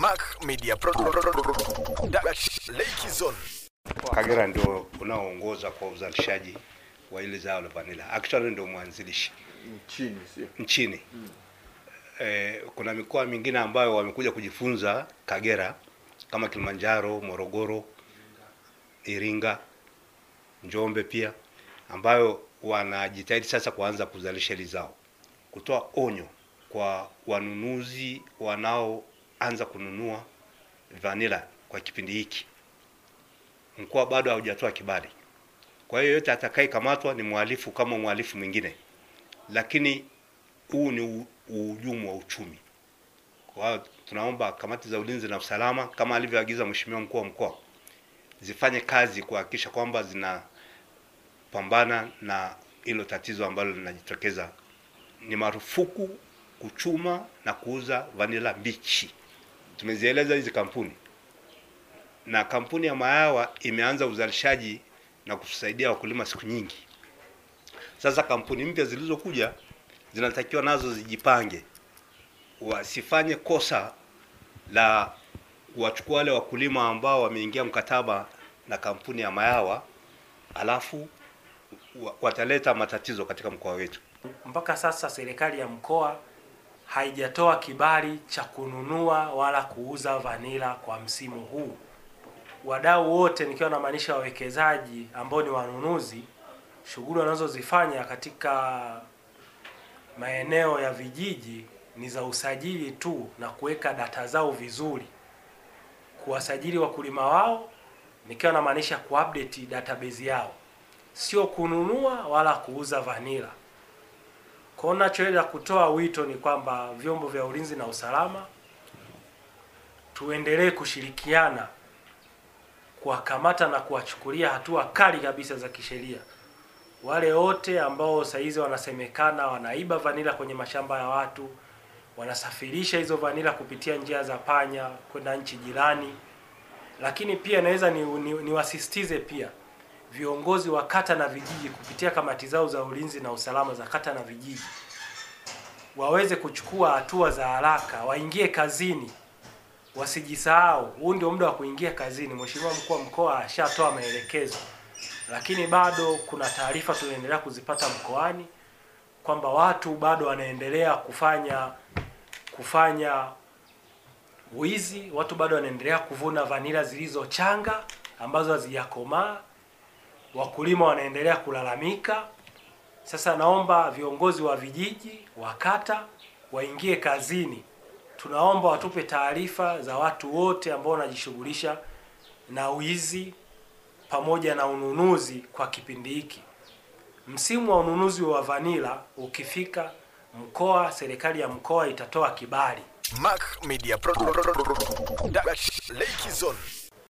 Mac Media. Lake Zone. Kagera ndio unaoongoza kwa uzalishaji wa ile zao la vanilla. Actually ndio mwanzilishi nchini sio? nchini. Mm. Eh, kuna mikoa mingine ambayo wamekuja kujifunza Kagera kama Kilimanjaro, Morogoro, Iringa, Njombe pia ambayo wanajitahidi sasa kuanza kuzalisha hili zao, kutoa onyo kwa wanunuzi wanaoanza kununua vanila kwa kipindi hiki. Mkoa bado haujatoa kibali, kwa hiyo yote atakayekamatwa ni mhalifu kama mhalifu mwingine, lakini huu ni uhujumu wa uchumi. Kwa hiyo tunaomba kamati za ulinzi na usalama kama alivyoagiza Mheshimiwa mkuu wa mkoa zifanye kazi kuhakikisha kwamba zinapambana na hilo tatizo ambalo linajitokeza. Ni marufuku kuchuma na kuuza vanila mbichi. Tumezieleza hizi kampuni, na kampuni ya Mayawa imeanza uzalishaji na kutusaidia wakulima siku nyingi. Sasa kampuni mpya zilizokuja zinatakiwa nazo zijipange, wasifanye kosa la kuwachukua wale wakulima ambao wameingia mkataba na kampuni ya Mayawa, alafu wataleta matatizo katika mkoa wetu. Mpaka sasa serikali ya mkoa haijatoa kibali cha kununua wala kuuza vanila kwa msimu huu. Wadau wote, nikiwa namaanisha wawekezaji ambao ni wanunuzi, shughuli wanazozifanya katika maeneo ya vijiji ni za usajili tu na kuweka data zao vizuri, kuwasajili wakulima wao, nikiwa namaanisha kuupdate database yao, sio kununua wala kuuza vanila. Kwa hiyo kutoa wito ni kwamba vyombo vya ulinzi na usalama tuendelee kushirikiana kuwakamata na kuwachukulia hatua kali kabisa za kisheria wale wote ambao saizi wanasemekana wanaiba vanila kwenye mashamba ya watu, wanasafirisha hizo vanila kupitia njia za panya kwenda nchi jirani. Lakini pia naweza niwasisitize ni, ni, pia viongozi wa kata na vijiji kupitia kamati zao za ulinzi na usalama za kata na vijiji waweze kuchukua hatua za haraka, waingie kazini, wasijisahau. Huu ndio muda wa kuingia kazini. Mheshimiwa mkuu wa mkoa ashatoa maelekezo, lakini bado kuna taarifa tunaendelea kuzipata mkoani kwamba watu bado wanaendelea kufanya kufanya wizi, watu bado wanaendelea kuvuna vanila zilizochanga ambazo hazijakomaa, wakulima wanaendelea kulalamika. Sasa naomba viongozi wa vijiji, wa kata waingie kazini. Tunaomba watupe taarifa za watu wote ambao wanajishughulisha na wizi pamoja na ununuzi kwa kipindi hiki. Msimu wa ununuzi wa vanila ukifika, mkoa, serikali ya mkoa itatoa kibali. Mac Media Pro Production.